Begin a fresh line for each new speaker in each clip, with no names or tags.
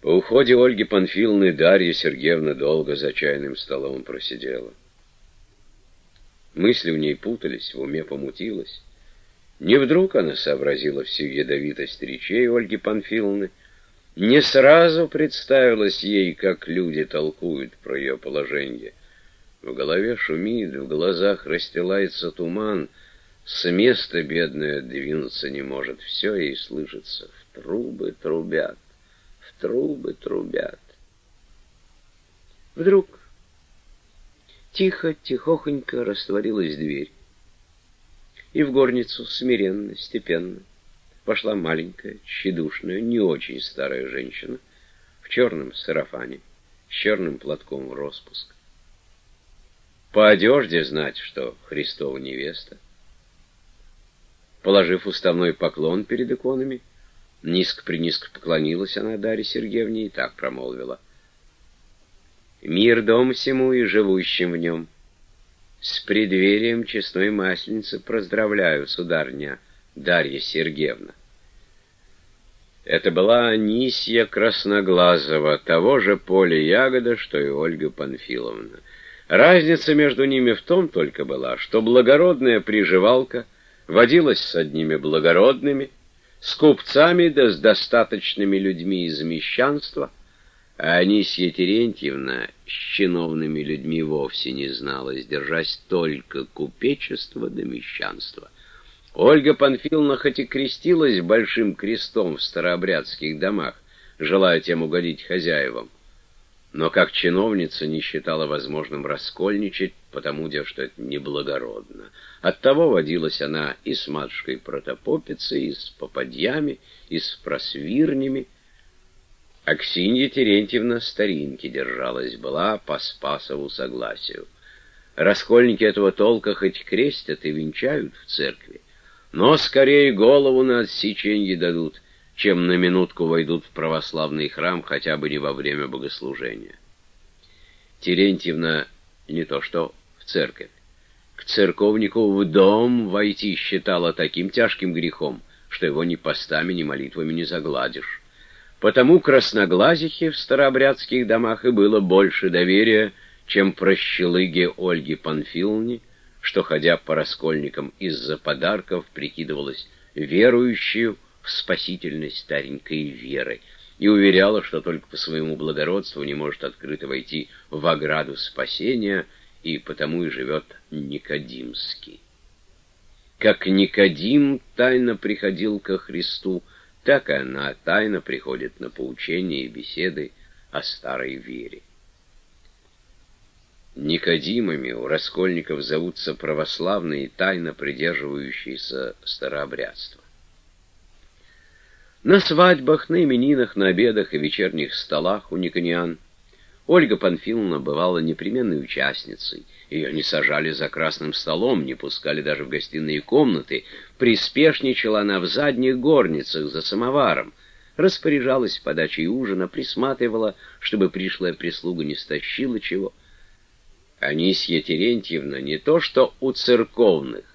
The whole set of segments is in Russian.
По уходе Ольги Панфиловны Дарья Сергеевна долго за чайным столом просидела. Мысли в ней путались, в уме помутилось. Не вдруг она сообразила всю ядовитость речей Ольги Панфиловны, не сразу представилось ей, как люди толкуют про ее положение. В голове шумит, в глазах расстилается туман, с места бедная двинуться не может, все ей слышится, в трубы трубят трубы трубят. Вдруг тихо, тихохонько растворилась дверь. И в горницу смиренно, степенно пошла маленькая, тщедушная, не очень старая женщина в черном сарафане, с черным платком в распуск. По одежде знать, что Христова невеста. Положив уставной поклон перед иконами, Низко-принизко поклонилась она Дарье Сергеевне и так промолвила. «Мир дом всему и живущим в нем. С преддверием честной масленицы поздравляю, сударня Дарья Сергеевна». Это была Анисья Красноглазова, того же поля ягода, что и Ольга Панфиловна. Разница между ними в том только была, что благородная приживалка водилась с одними благородными, с купцами да с достаточными людьми из мещанства, а Анисья Терентьевна с чиновными людьми вовсе не знала, сдержась только купечество да мещанство. Ольга Панфиловна хоть и крестилась большим крестом в старообрядских домах, желая тем угодить хозяевам, но как чиновница не считала возможным раскольничать, потому что это неблагородно. Оттого водилась она и с матушкой протопопицей, и с попадьями, и с просвирнями. Аксинья Терентьевна старинки держалась, была по Спасову согласию. Раскольники этого толка хоть крестят и венчают в церкви, но скорее голову на отсеченье дадут — чем на минутку войдут в православный храм хотя бы не во время богослужения. Терентьевна не то что в церковь. К церковнику в дом войти считала таким тяжким грехом, что его ни постами, ни молитвами не загладишь. Потому красноглазихе в старообрядских домах и было больше доверия, чем прощелыге Ольги Панфиловне, что, ходя по раскольникам из-за подарков, прикидывалась верующую, спасительность старенькой веры и уверяла, что только по своему благородству не может открыто войти в ограду спасения, и потому и живет Никодимский. Как Никодим тайно приходил ко Христу, так и она тайно приходит на поучения и беседы о старой вере. Никодимами у раскольников зовутся православные, тайно придерживающиеся старообрядства. На свадьбах, на именинах, на обедах и вечерних столах у никониан Ольга Панфиловна бывала непременной участницей. Ее не сажали за красным столом, не пускали даже в гостиные комнаты. Приспешничала она в задних горницах за самоваром. Распоряжалась подачей ужина, присматривала, чтобы пришлая прислуга не стащила чего. Анисья Терентьевна не то что у церковных,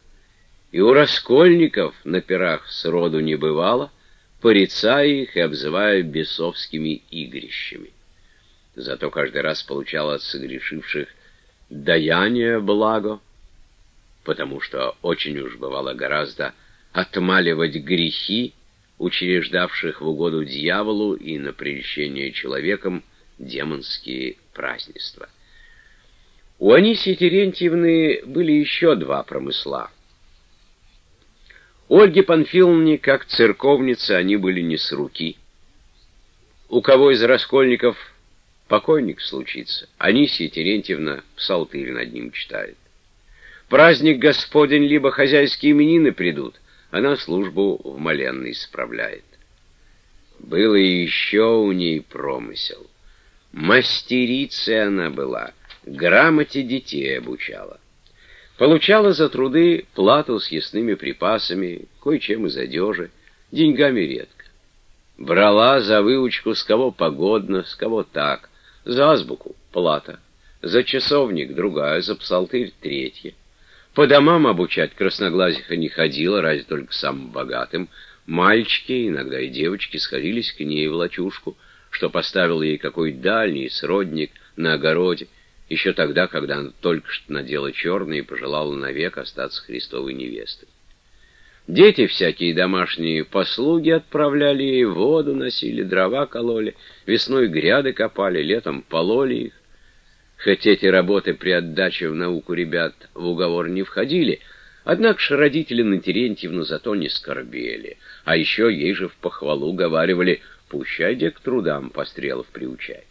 и у раскольников на пирах сроду не бывало — порицая их и обзывая бесовскими игрищами. Зато каждый раз получал от согрешивших даяние благо, потому что очень уж бывало гораздо отмаливать грехи, учреждавших в угоду дьяволу и на прельщение человеком демонские празднества. У Анисии Терентьевны были еще два промысла — Ольге Панфиловне, как церковнице, они были не с руки. У кого из раскольников покойник случится, Анисия Терентьевна псалтырь над ним читает. Праздник Господень, либо хозяйские именины придут, она службу в моленной справляет. Было еще у ней промысел. Мастерицей она была, грамоте детей обучала. Получала за труды плату с ясными припасами, кое-чем из одежи, деньгами редко. Брала за выучку с кого погодно, с кого так, за азбуку — плата, за часовник — другая, за псалтырь — третья. По домам обучать красноглазиха не ходила, разве только самым богатым. Мальчики, иногда и девочки, сходились к ней в лачушку, что поставил ей какой дальний сродник на огороде, еще тогда, когда она только что надела черное и пожелала навек остаться Христовой невестой. Дети всякие домашние послуги отправляли ей, воду носили, дрова кололи, весной гряды копали, летом пололи их. Хоть эти работы при отдаче в науку ребят в уговор не входили, однако ж родители на Терентьевну зато не скорбели, а еще ей же в похвалу говаривали «пущай, к трудам Пострелов приучай».